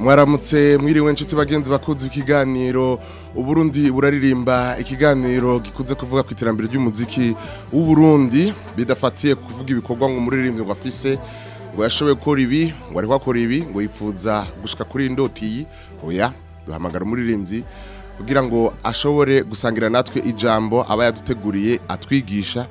mwaramutse mwiriwe inshuti bagenzi bakunze ikiganiro uburundi buraririmba ikiganiro gikunze kuvuga ku iterambere ry'umuziki w'uburundi bidafatiye kuvuga ibikorwa ngo umuririmbyi ngo afise ngo yashoboye gukora ibi ngo ariko akora ibi ngo yipfuza gushika kuri indoti iyi oya duhamagara umuririmbyi kugira ngo ashobore gusangira natwe ijambo aba yaduteguriye atwigisha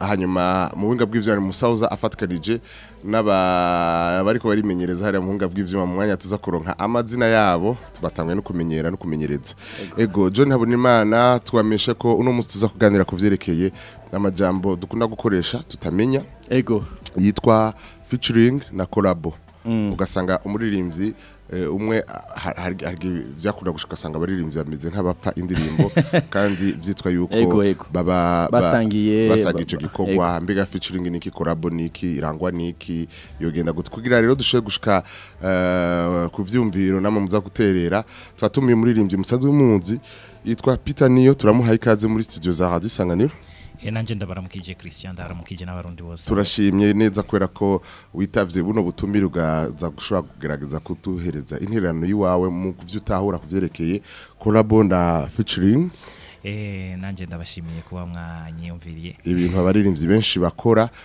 hanyuma mu buhinga bw'ibyo musaza afatikanije n'abariko barimenyereza hariya muhunga bw'ivyuma mu mwanya tuza kuronka amazina yabo batangwe no kumenyera no kumenyereza ego John Habonimana twameshe ko uno munsi tuza kuganira ku vyerekeye amajambo dukunda gukoresha tutamenya ego yitwa featuring na collabo mm. ugasanga umuririmbyi Eh, umwe byakunda ah, gushika asanga abaririmbyi bameze nk'abapfa indirimbo kandi byitwa yuko baba basangiye ico gikorwa mbega featuring niki collab niki irangwa niki yogenda gutkugira rero dushe gushika eh, ku vyumviro namwe muza guterera twatumiye umuririmbyi musanzwe muzi yitwa Peter Niyo turamuha ikaze muri studio za Radio Isanganiro Eh, nanjye ndabaramukije christian ndabaramukije n'abarundi bose turashimye neza kwera ko witavye buno butumire ugaza gushobora kugerageza kutuhereza intererano y'iwawe mu byo utahura kuvyerekeye collabo featuring eh nanje ndabashimiye kuba mwanyiyumviriye ibintu abaririmbyi benshi bakora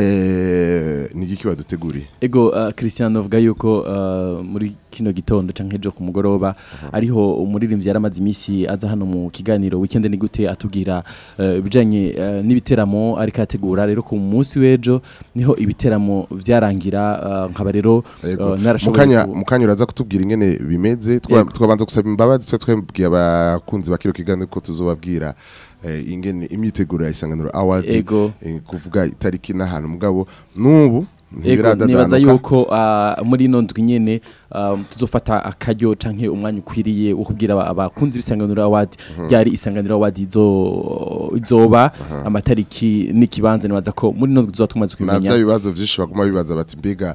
Eh, ntigiki baduteguriye ego uh, christian avuga yuko uh, muri kino gitondo cyangwa nk'ejo ku mugoroba ariho umuririmbyi yaramaze iminsi aza hano mu kiganiro wikende ni gute atubwira uh, ibijyanye n'ibiteramo ariko ategura rero ku munsi w'ejo niho ibiteramo byarangira nkaba rero narashoboye mu kanya uraza kutubwira ingene bimeze twabanza gusaba imbabazi twabibwiye abakunzi ba kino kiganiro ko tuzobabwira Eh, ingene imyiteguro ya isanganiro award eh, kuvuga itariki n'ahantu mugabo nubu nibaza yuko ah, muri ino nzu nyine ah, tuzofata akaryo cyangwa umwanya ukwiriye wo kubwira abakunzi b'isanganiro awadi mhm. ryari isanganiro awadi izoba mhm. amatariki n'ikibanza nibaza ko muri ino nzu tuba tumaze kubimenya nabyo ibibazo byinshi baguma bibaza bati mbega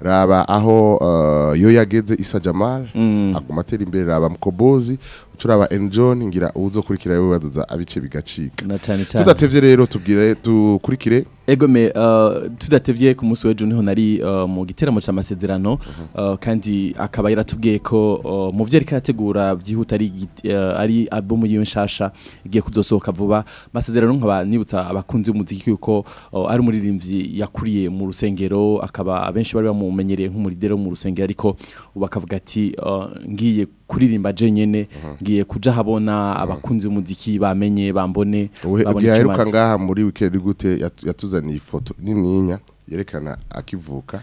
raba aho eh, yo yageze isa jamara mm. aguma atera imbere raba mukobozi turaba enjoni ngira uwuzokurikira bibazaza abice bigacika tudatevye rero tubwire dukurikire ego me uh, ku munsi w'ejo niho nari mu giteramo c'amasezerano uh mhm. kandi akaba yaratubwiye ko mu vyo ariko arategura vyihuta ari ari album yiwe nshasha igiye kuzosohoka vuba amasezerano nkaba nibutsa abakunzi b'umuziki yuko ko ari umuririmbyi yakuriye mu rusengero akaba abenshi bari bamumenyereye nk'umuridero mu rusengero ariko bakavuga ati ngiye kuririmba je nyene ngiye kuja habona abakunzi b'umuziki bamenye bambone yaheruka ngaha muri weekend gute yatuzaniye ifoto nininya yerekana akivuka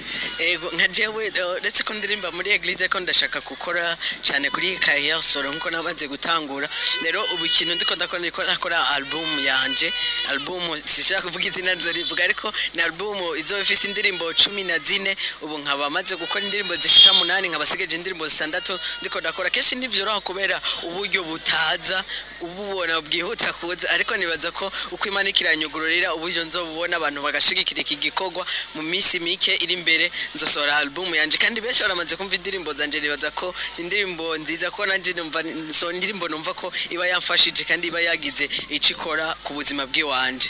yego nka jewe eh, uretse ko ndirimba muri eglise ko ndashaka gukora cyane kuri carrière solo nkuko namaze gutangura rero ubu ikintu ndiko ndakora ndiko nakora album yanjye album sishaka kuvuga izina nzorivuga ariko ni album izo ifise indirimbo cumi na zine ubu nkaba amaze gukora indirimbo zishika munani nkabasigaje indirimbo zitandatu ndiko ndakora kenshi ntivyoroha kubera uburyo butaza ububona bwihuta kuza ariko nibaza ko uko imana ikiranyugururira uburyo nzobubona abantu bagashigikira iki gikorwa mu minsi iminsi mike iri imbere nzosora album yanjye kandi benshi baramaze kumva indirimbo zanje nibaza ko indirimbo nziza ko nanje numva so indirimbo numva ko iba yamfashije kandi iba yagize ico ikora ku buzima bwiwanje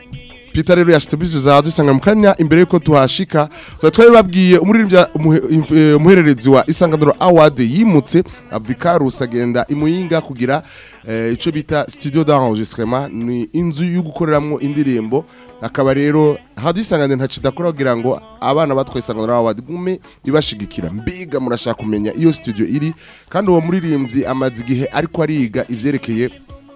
twita rero ya dusanga mu kanya imbere y'uko tuhashika tuba twabibabwiye eh, umuhererezi wa isanganiro award yimutse avikarus agenda imuyinga kugira eh, icyo bita Studio d'enregistrement ni inzu yugukoreramo indirimbo akaba rero hadusanganire ntakidakora kugira ngo abana batwaye isanganiro gume ibashigikira mbiga murashaka kumenya iyo studio iri kandi uwo muririmbyi amaze igihe ariko ariga ivyerekeye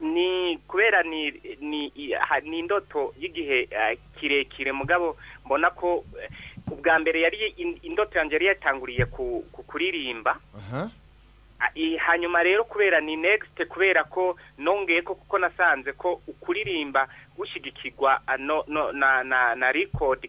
ni kubera ni ni indoto y'igihe eh, kirekire mugabo mbona ko ubwa mbere yari indoto yanjye yari yatanguriye kuririmba hanyuma rero kubera ni next kubera ko nongeye ko kuko nasanze ko ukuririmba gushyigikirwa na record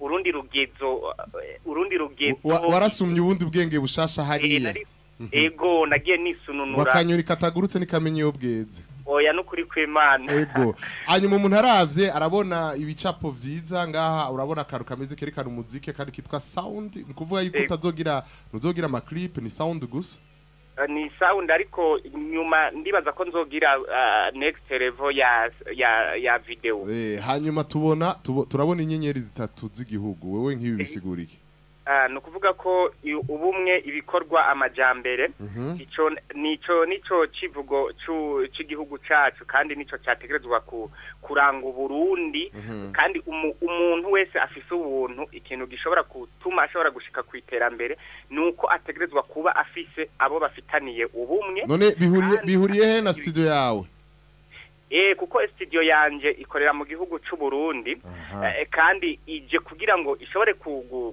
urundi rugezo eh, urundi rugezo warasumye ubundi bwenge bushasha hariya eh, mhm. ego nagiye nisununura wakanyura ikatagurutse n'ikamenya iyo bweze oya n'ukuri kw'imana yego hanyuma umuntu aravye arabona ibicapo vyiza ngaha urabona akaru kameze kerekana umuzike kandi kitwa sound ni kuvuga yuko utazogira nuzogira ama ni sound gusa eh, ni sound ariko nyuma ndibaza ko nzogira eh, next level ya ya ya video eh, hanyuma tubona turabona inyenyeri zitatu z'igihugu wewe nk'ibi bisigura Ah, ni ukuvuga ko ubumwe ibikorwa amajyambere nicyo mhm. nicyo kivugo cy'igihugu cyacu kandi nicyo cyategerezwa kuranga uburundi mhm. kandi umuntu wese afise ubuntu ikintu gishobora gutuma ashobora gushika ku iterambere nuko ategerezwa kuba afise abo bafitaniye ubumwe none bihuriye he na studio yawe eh kuko studio yanje ikorera mu gihugu cy'u Burundi eh, kandi ije kugira ngo ishobore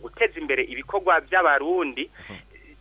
guteza imbere ibikorwa by'abarundi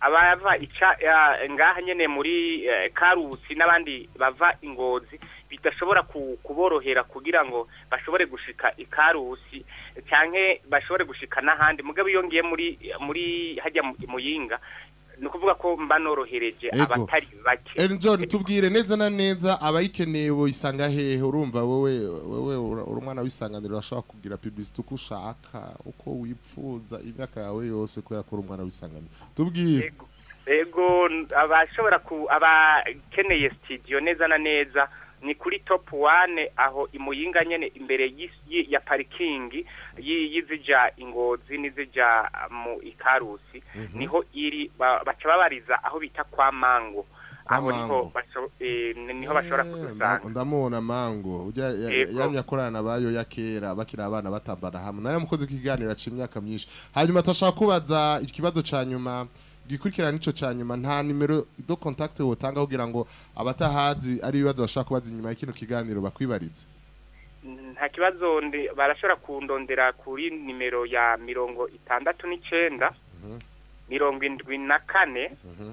abava eh, ngaha nyine muri eh, karusi n'abandi bava ingozi bidashobora kuborohera kugira ngo bashobore gushika ikarusi cyangwa bashobore gushika n'ahandi mugabo iyo ngiye muri muri hajya muyinga ni ko mba norohereje abatari bake enzo tubwire neza na neza abayikeneye isanga hehe urumva wowe wowe uri umwana w'isanganiro ashobora kugira publicity uko ushaka uko wipfuza imyaka yawe yose kubera ko uri umwana w'isanganiro tubwire ego abashobora ku abakeneye studio neza na neza ni kuri top one aho imuyinga nyene imbere ya parikingi y'izija ingozi n'izija mu ikarusi mm niho iri baca babariza aho bita kwa mango aho e, niho bashobora eh, kudusanga ndamubona mango yamye akorana bayo ya kera bakira abana batambara hamwe nayo mukoze ikiganiro aca imyaka myinshi hanyuma tashaka kubaza ikibazo cya nyuma gikurikira n'icyo cya nyuma nta nimero do kontakite wotanga kugira ngo abatahazi ari ibibazo bashaka kubaza inyuma y'ikino kiganiro bakwibaritse nta kibazo barashobora kundondera kuri nimero ya mirongo itandatu n'icyenda mhm. mirongo indwi na kane mhm.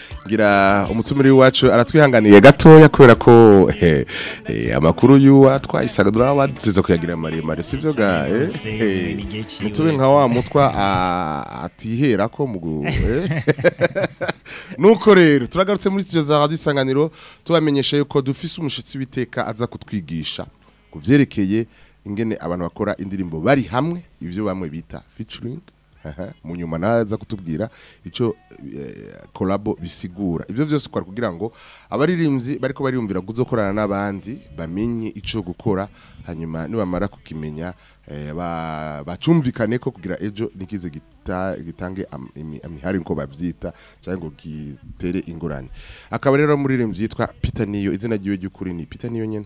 ngira umutumire w'iwacu aratwihanganiye gatoya kubera ko amakuru y'uwatwaye isagadura waduteze kuyagira maremare si byo ga eh, ntitube nka wa mutwa atihera ko mugu eh. nuko rero turagarutse muri studio za radio isanganiro tubamenyesha yuko dufise umushitsi witeka aza kutwigisha ku byerekeye ingene abantu bakora indirimbo bari hamwe ivyo bamwe bita featuring mu nyuma naza kutubwira ico eh, collab bisigura ivyo vyose kwari kugira ngo abaririmbyi bariko bariyumvira kuzokorana n'abandi bamenye ico gukora hanyuma nibamara kukimenya eh, bacumvikane ko kugira ejo nikize gitange amihari nko bavyita cyangwa ngo gitere ingorane akaba rero muririmbyi yitwa Peter Niyo izina ryiwe ry'ukuri ni Peter Niyo nyene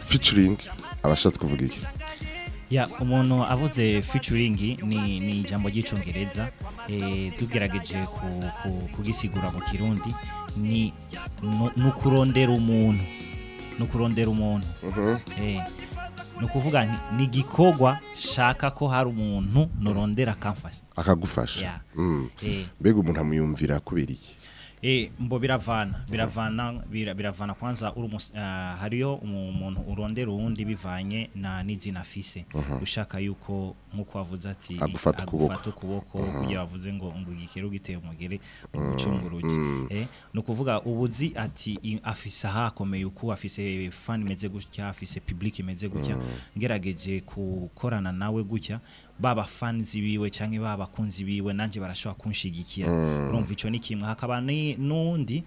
featuring abashatse kuvuga iki ya umuntu avuze featuring ni ni ijambo ry'icongereza eh tugerageje kugisigura mu kirundi ni no kurondera umuntu no kurondera umuntu mm-hmm. eh ni ukuvuga ni igikorwa shaka ko hari umuntu nurondera akamfasha akagufasha mm. eh. mbega umuntu amwiyumvira kubera iki E, mbo biravana biravana biravana kwanza ah, hariyo umuntu urondera uwundi bivanye na n'izina afise mhm. ushaka yuko nk'uko wavuze ati agufata ukuboko mhm. kugira bavuze ngo ngugikere ugiteye umugere umucunguruke mhm. mm. eh, ni ukuvuga ubuzi ati afise ahakomeye uku afise fani imeze gutya afise public imeze gutya mm. ngerageje gukorana nawe gutya baba fans biwe canke baba kunzi biwe nanjye barashobora kunshyigikira mm. urumva ico ni kimwe hakaba nundi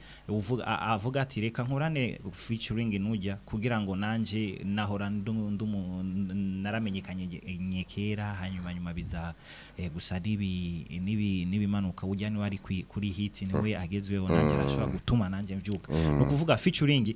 avuga ati reka nkorane featuring nujya kugira ngo nanje nahora naramenyekanye nyekera hanyuma nyuma biza e, gusa nibimanuka ujya ni wari kuri hit niwe mm. agezweho nanje arashobora gutuma nanjye mbyuka mm. no kuvuga featuring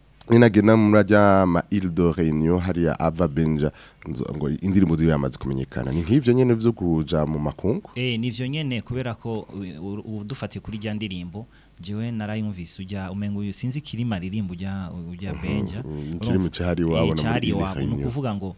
ninagenda muri ajya ma irido reyiniyo hariya ava benja ngo indirimbo ziwe yamaze kumenyekana ni nk'ibyo nyine byo kuja mu makungu eh nivyo nyene kubera ko udufatiye kuri rya ndirimbo jewe narayumvise ujya umengo uyu sinzi kirima ririmba ujya ujya benja kirimo cyari wabo cyari wabo no kuvuga eh, ngo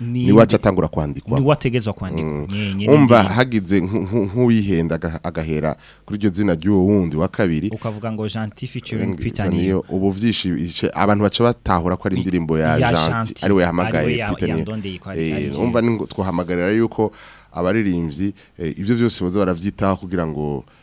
ni wacu atangura kwandikwa ni wategezwa kwandikwa mm. umva hagize nk'uwihenda agahera kuri iryo zina ry'uwo wundi wa kabiri ukavuga ngo janti featuring Peter Niyo ubu abantu baca batahura ko ari indirimbo ya janti ari we yahamagaye Peter Niyo eh, umva twohamagarira yuko abaririmbyi eh, ibyo byose baza baravyitaho kugira ngo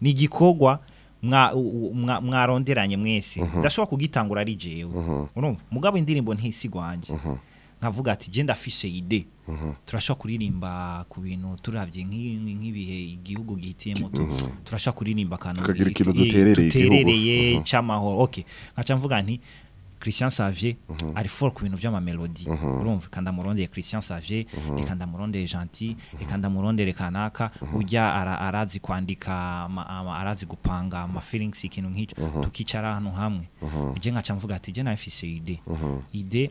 ni igikorwa mwaronderanye mwese mm-hmm. ndashobora kugitangura ari jewe mugabo indirimbo ntisigwanjye nkavuga ati je ndafise ide mm -hmm. turashobora kuririmba ku bintu turavye nk'ibihe igihugu gihitiye mu tu mm -hmm. turashobora kuririmba kantu duterereye mhm. cy'amahoro okay nkaca mvuga nti Christian Savier mm -hmm. ari fort ku bintu vya ma by'amamelodi mm -hmm. urumva kanda ya Christian Savier mm -hmm. e kanda muronde ya Gentil mm -hmm. e kanda muronde ya Kanaka mm -hmm. urya ara, arazi kwandika arazi gupanga ama feelings ikintu nk'icyo mm -hmm. tukicara hano hamwe mm -hmm. uje nkaca mvuga ati je nafise ide mm -hmm. ide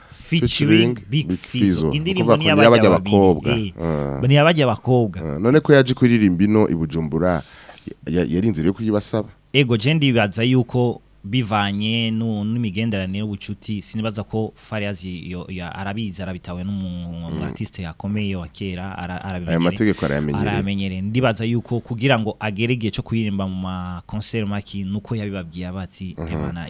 featuring big fizo indirimbo ni yabajya abakobwa ni yabajya ah. abakobwa ah. none ko yaje kuririmba ino ibujumbura yari inzira yo kuyibasaba ego je ndibaza yuko bivanye n'imigenderanire y'ubucuti sinibaza ko Fariazi arabizi arabitawe n'umu mm. artiste yakomeye wa kera aramenyereye ndibaza yuko kugira ngo agere igihe cyo kuririmba mu ma concert maki nuko yabibabwiye abati mm-hmm. ebana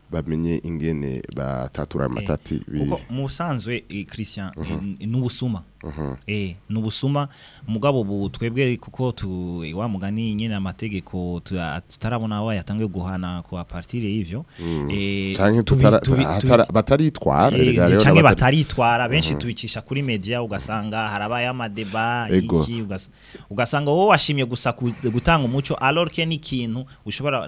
bamenye ingene batatura eh, amatati hey. mu busanzwe eh, Christian uh -huh. n'ubusuma Eh, ni ubusuma mugabo ubu twebwe kuko wa mugani nyine amategeko tutarabona wayatangiye guhana ku aparitire y'ibyo hmm. eh, bataritwara eh, cyangwa bataritwara benshi hmm. tubicisha kuri media ugasanga harabaye amadeba iki ugasanga wowe washimye gusa gutanga umuco arorike n'ikintu ushobora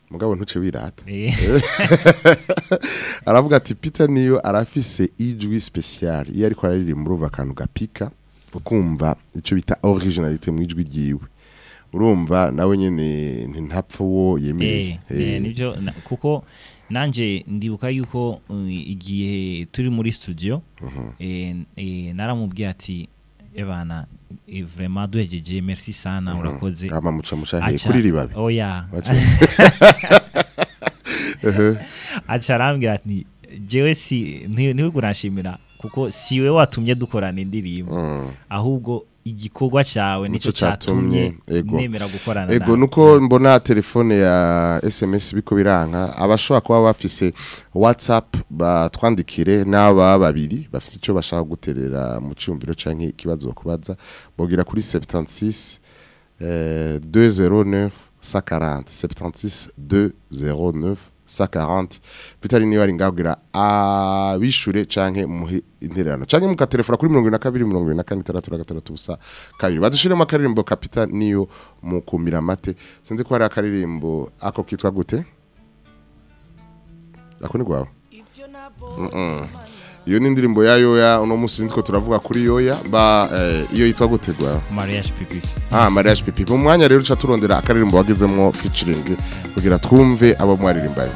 mugabo ntuce wirata eh. aravuga ati Peter niyo arafise ijwi special iyo ariko araririmba uruva akantu gapika ukumva icyo bita originalite mu ijwi ryiwe urumva nawe nyene ntapfa wo yemereye eh, eh, eh. kuko nanjye ndibuka yuko mm, igihe turi muri studio mhm. eh, eh, naramubwiye ati ebana eh, vraiment duhegeje merci sana mhm. urakoze amamuca muca he kuri ribabe oya aca oh, ati jewe si ntiwe kuranshimira kuko siwe watumye dukorana indirimbo mm. ahubwo igikorwa cyawe nicyo cyatumye nemera gukorana nawe ego nuko mbona telefone ya SMS biko biranka abashobora kuba bafise WhatsApp batwandikire n'aba babiri bafise icyo bashaka guterera mu cyumviro canke ikibazo bakubaza bogira kuri 76 eh 209 140 76 209 sakarante bitari niba ari ngabwira abishure ah, canke muhe intererano canke mukaterefona kuri mirongo na kabiri mirongo na kane itandatu na gatandatu busa kabiri badushiremo akaririmbo kapita niyo mukumira amate sinzi ko hari akaririmbo ako kitwa gute ako ni rwawe iyo ni indirimbo ya yoya uno munsi nitwo turavuga kuri yoya ba eh, iyo yitwa gutegura mariage pipi ah mariage pipi mu mwanya rero uca turondera akaririmbo wagezemwo featuring kugira twumve abo mwaririmbanye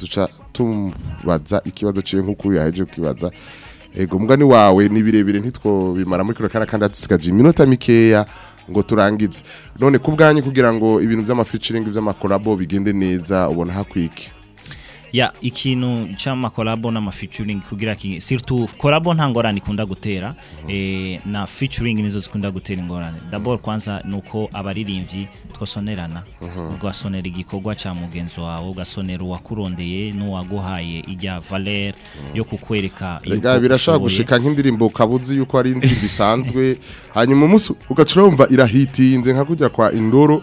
duca tumubaza ikibazo ciye nk'uko yaheje kwibaza ego mugani wawe ni birebire ntitwobimara muri kino kandi hasigaje iminota mikeya ngo turangize none ku bwanyu kugira ngo ibintu by'amafeaturing by'amakorabo bigende neza ubona hakwike ya ikintu cyama collabo kugira ki surtout collabo ntangorane ikunda gutera mhm. eh, na featuring nizo zikunda gutera ingorane d'abord kwanza nuko abaririmbyi twosonerana mhm. ugasonera igikorwa cya mugenzi wawe ugasonera uwakurondeye n'uwaguhaye ijya valeur mhm. yo kukwereka rega gushika nk'indirimbo ukabuzi yuko ari indirimbo isanzwe hanyuma umunsi ugacurumva irahitinze nka kujya kwa indoro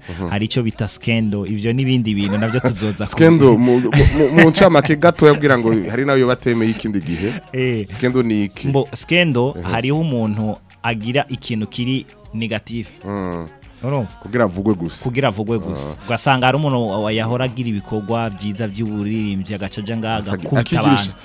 hari ico bita scandal ibyo nibindi bintu nabyo tuzoza skendo mu ncamake gato yabwira ngo hari nayo batemeye ikindi gihe eh. skendo ni iki mbo hariho umuntu agira ikintu kiri negative mm. kugira avugwe gusa kugira avugwe ah. gusa ugasanga hari umuntu yahora agira ibikorwa byiza by'uburirimbyi agaca ajya ngaha agakubita abantu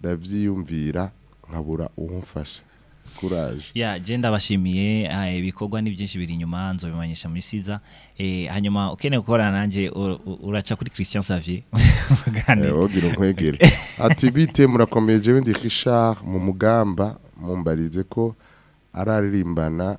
ndabyiyumvira nkabura umufasha kuraje ya je ndabashimiye eh, ibikorwa ni byinshi biri inyuma nzo nzobimanyisha muri siza eh, hanyuma ukeneye gukorana nanjye uraca kuri Christian Xavier wogira eh, ukwegere ati bite murakomeye jewe ndi Richard mu mugamba mumbarize ko araririmbana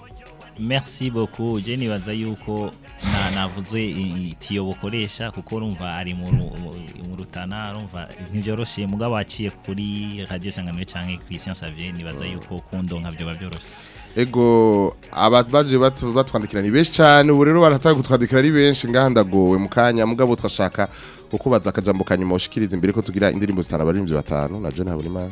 merci beaucoup je nibaza yuko navuze itiyo bukoresha kuko urumva ari mu rutana urumva ntibyoroshye mugabo waciye kuri radio sanganwe canke kuri science nibaza yuko kundonka byo babyoroshye ego abaje batwandikira ni benshi cyane ubu rero barataga kutwandikira ari benshi ngahandagowe mu kanya mugabo twashaka kukubaza akajambo kanyuma ushikiriza imbere ko tugira indirimbo zitanu abaririmbyi batanu na John Habonimana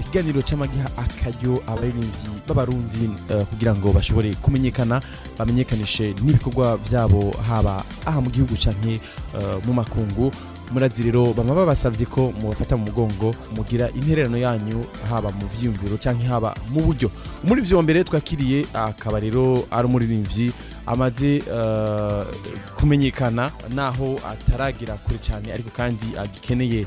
ikiganiro cy'amagiha akaryo abaririmbyi b'abarundi eh, kugira ngo bashobore kumenyekana bamenyekanishe n'ibikorwa byabo haba aha mu gihugu cyane eh, mu makungu murazi rero bama babasavye ko mubafata mu mugongo mugira intererano yanyu haba mu vyiyumviro cyangwa haba mu buryo muri vyo mbere twakiriye akaba rero ari umuririmvyi amaze eh, kumenyekana naho ataragira kure cyane ariko kandi agikeneye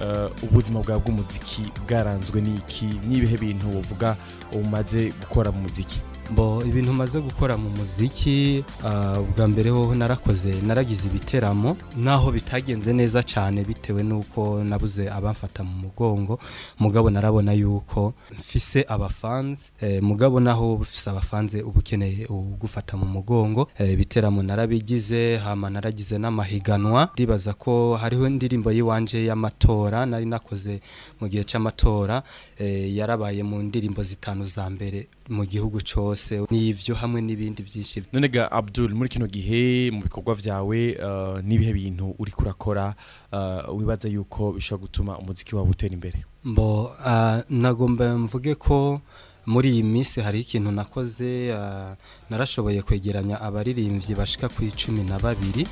uh, ubuzima bwawe bw'umuziki bwaranzwe n'iki n'ibihe bintu uvuga umaze gukora mu muziki bo ibintu maze gukora mu muziki ah, bwa mbere hoho narakoze naragize ibiteramo naho bitagenze neza cyane bitewe n'uko nabuze abamfata mu mugongo mugabo narabona yuko mfise abafanze eh, mugabo naho ufise abafanze uba ukeneye ugufata mu mugongo eh, ibiteramo narabigize hama naragize n'amahiganwa ndibaza ko hariho indirimbo y'iwanje y'amatora nari nakoze mu gihe cy'amatora eh, yarabaye mu ndirimbo zitanu za mbere mu gihugu cyose n'ibyo hamwe n'ibindi byinshi none ga Abdul muri kino gihe mu bikorwa byawe uh, n'ibihe bintu uri kurakora uh, wibaza yuko bishobora gutuma umuziki wawe utera imbere mbo uh, nagomba mvuge ko muri iyi minsi hari ikintu nakoze uh, narashoboye kwegeranya abaririmbyi bashika ku icumi na babiri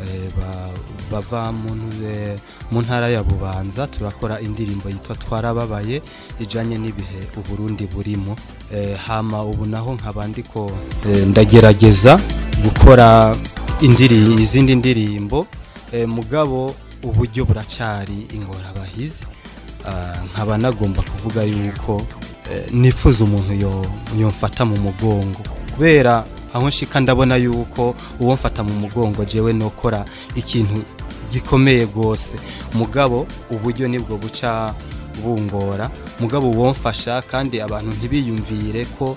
Eh, bava eh, mu ntara ya bubanza turakora indirimbo yitwa twarababaye ijyanye n'ibihe uburundi burimo eh, hama ubu naho nkaba ndiko ndagerageza gukora izindi ndirimbo mugabo uburyo buracyari ingorabahizi ah, nkaba nagomba kuvuga yuko nifuza umuntu yo yomfata mu mugongo kubera aho nshika ndabona yuko uwo mfata mu mugongo jewe nokora ikintu gikomeye rwose mugabo uburyo nibwo buca bungora mugabo womfasha kandi abantu ntibiyumvire ko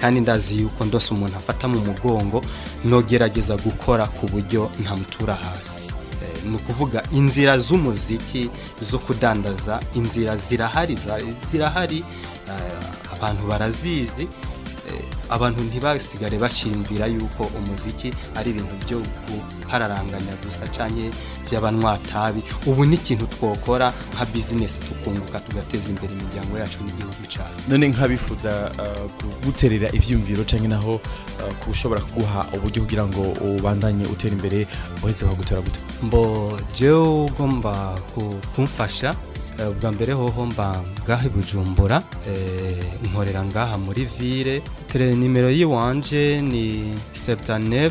kandi ndazi yuko ndose umuntu afata mu mugongo nogerageza gukora ku buryo ntamutura hasi eh, ni ukuvuga inzira z'umuziki zo kudandaza inzira zirahari zirahari eh, abantu barazizi Eh, abantu ntibasigare bashimvira yuko umuziki ari ibintu byo guhararanganya gusa cyane by'abanywa-tabi ubu n'ikintu twakora nka bizinesi tukunguka tugateza imbere imiryango yacu n'igihugu cyacu none nk'abifuza eh, guterera ibyiyumviro cyangwa naho eh, ushobora kuguha uburyo kugira ngo ubandanye utera imbere uretse bagutora gute mbo jewe ugomba kumfasha Eh, bwa mbere hoho mba ngaha bujumbura eh, nkorera ngaha muri ville nimero y'iwanje ni 79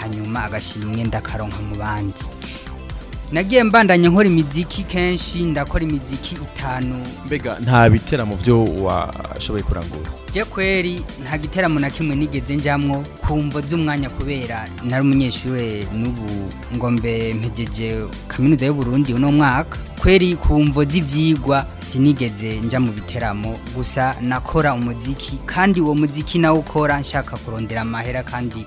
hanyuma agashimwe ndakaronka mu bandi nagiye mbandanye nkora imiziki kenshi ndakora imiziki itanu mbega nta biteramo byo washoboye kurangura je kweri nta giteramo na kimwe nigeze ku kumva z’umwanya kubera nari umunyeshuri we n'ubu ngombe mbe mpegeje kaminuza y'u Burundi uno mwaka kweri kumvo z'ivyigwa sinigeze nja mu biteramo gusa nakora umuziki kandi uwo muziki nawe ukora nshaka kurondera amahera kandi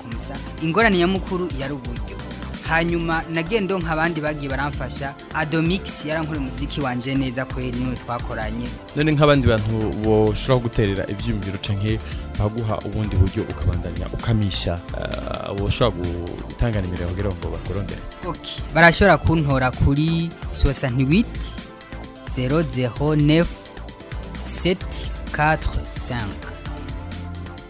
ku musa ingorane nyamukuru yari uburyo hanyuma nagendo nk'abandi bagiye baramfasha adomix yarankoreye umuziki wanje neza kweri niwe twakoranye none nk'abandi bantu boshobora guterera ivyumviro canke baguha ubundi buryo ukabandanya ukamisha boshobora eh, gutanga nimero kugira ngo bakurondere okay barashobora kuntora kuri 68 009 745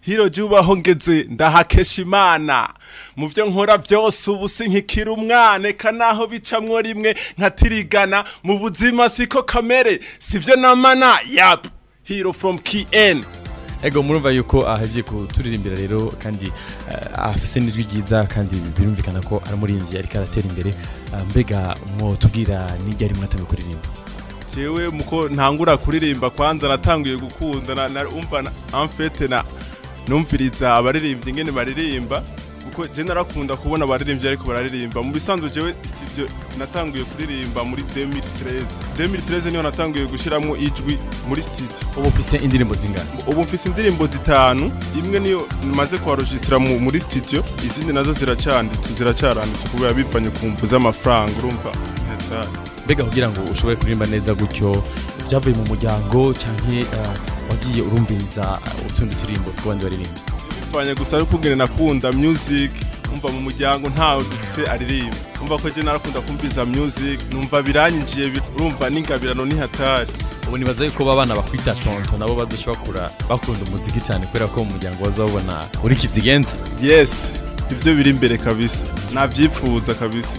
hiro jubaho ngeze ndahakesha imana mu byo nkora byose ubu si nkikira umwana eka naho bicamwo rimwe nkatirigana mu buzima siko kamere sibyo namana yap hiro from kn ego murumva yuko ahagiye kuturirimbira rero kandi eh, afise n'ijwi ryiza kandi birumvikana ko aramurimbye ariko aratera imbere eh, mbega mwotubwira n'ibyo ari mwatamye kuririmba jewe muko ntangura kuririmba kwanza natanguye gukunda na umva amfete na numviriza abaririmbyi ngene baririmba kuko je narakunda kubona abaririmbyi ariko bararirimba mu bisanzwe jewe studio natanguye kuririmba muri 2013 2013 niyo natanguye gushyiramo ijwi muri studio ubu mfise indirimbo zingana ubu mfise indirimbo zitanu imwe niyo maze kuharojisitira muri studio izindi nazo ziracanditse ziracaranditse kubera bivanye ku mvu z'amafaranga urumva mbega kugira ngo ushobore kurimba neza gutyo byavuye mu muryango cyane uh, wagiye urumviriza uh, utundi turirimbo tw'abandi baririmbyi mfanya gusa ari ukubwira nakunda music umva mu muryango ntawe dufise aririmba umva ko je narakunda kumviriza music numva biranyinjiye urumva n'ingabirano nihatari ubu nibaza yuko abana bakwita tonto nabo badushobora bakunda umuziki cyane kubera ko mu muryango bazabona uri kizigenza yes ibyo biri imbere kabisa nabyifuza kabisa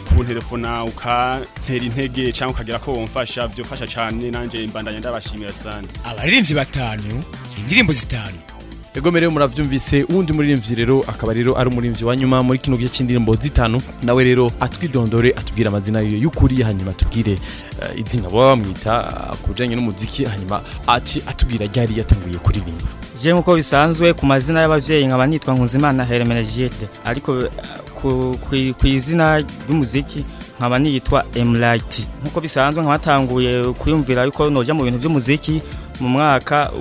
kunterefona ukantera intege cyangwa ukagira ko wumfasha byofasha cyane nanjye imbandanya ndabashimira sana abaririmbyi batanu indirimbo zitanu Ego mere muravyumvise uwundi muririmbyi rero akaba rero ari umuririmbyi wa nyuma muri kino gice cy'indirimbo zitanu nawe rero atwidondore atubwire amazina yiwe y'ukuri hanyuma atubwire eh, izina baba bamwita uh, kujanye n'umuziki hanyuma aci atubwira ryari yatanguye kuririmba je nkuko bisanzwe ku mazina y’ababyeyi nkaba nitwa Nkuzimana Hermenegilde ariko uh, ku izina ry'umuziki nkaba niyitwa emirayiti nk'uko bisanzwe nkaba natanguye kuyumvira yuko nujya mu bintu by'umuziki mu mwaka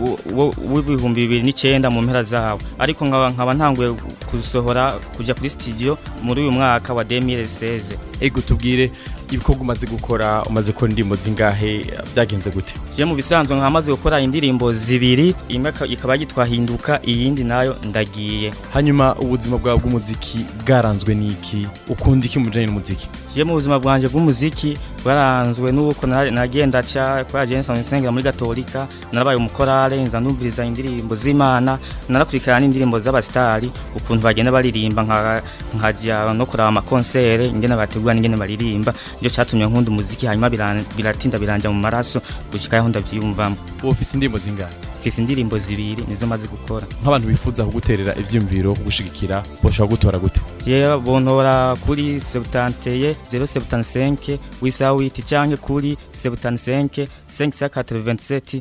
w'ibihumbi bibiri n'icyenda mu mpera zawo ariko nkaba ntanguye gusohora kujya kuri sitidiyo muri uyu mwaka wa demire seze ego tubwire ibikorwa umaze gukora umaze gukora indirimbo zingahe byagenze gute je mu bisanzwe nkamaze gukora indirimbo zibiri imwe ikaba yitwa hinduka iyindi nayo ndagiye hanyuma ubuzima bwawe bw'umuziki bwaranzwe niki ukunda iki mujanye n'umuziki je mu buzima bwanje bw'umuziki bwaranzwe n'uko nagenda nshya kubera Jens Nsengera muri Gatolika narabaye umukorale nza ndumviriza indirimbo z'Imana narakurikirana n'indirimbo z'abasitari ukuntu bagenda baririmba nkajya no kuraba amakonsere ingene bategura n'ingene baririmba nicyo cyatumye nkunda umuziki hanyuma biratinda birangira mu maraso gushyikaho ndabyiyumvamo ubu ufite indirimbo zingahe mfise indirimbo zibiri nizo maze gukora nk'abantu bifuza kuguterera ibyumviro kugushigikira boshobora gutora gute yewe bontora kuri 71 075 wisawiti canke kuri 75 587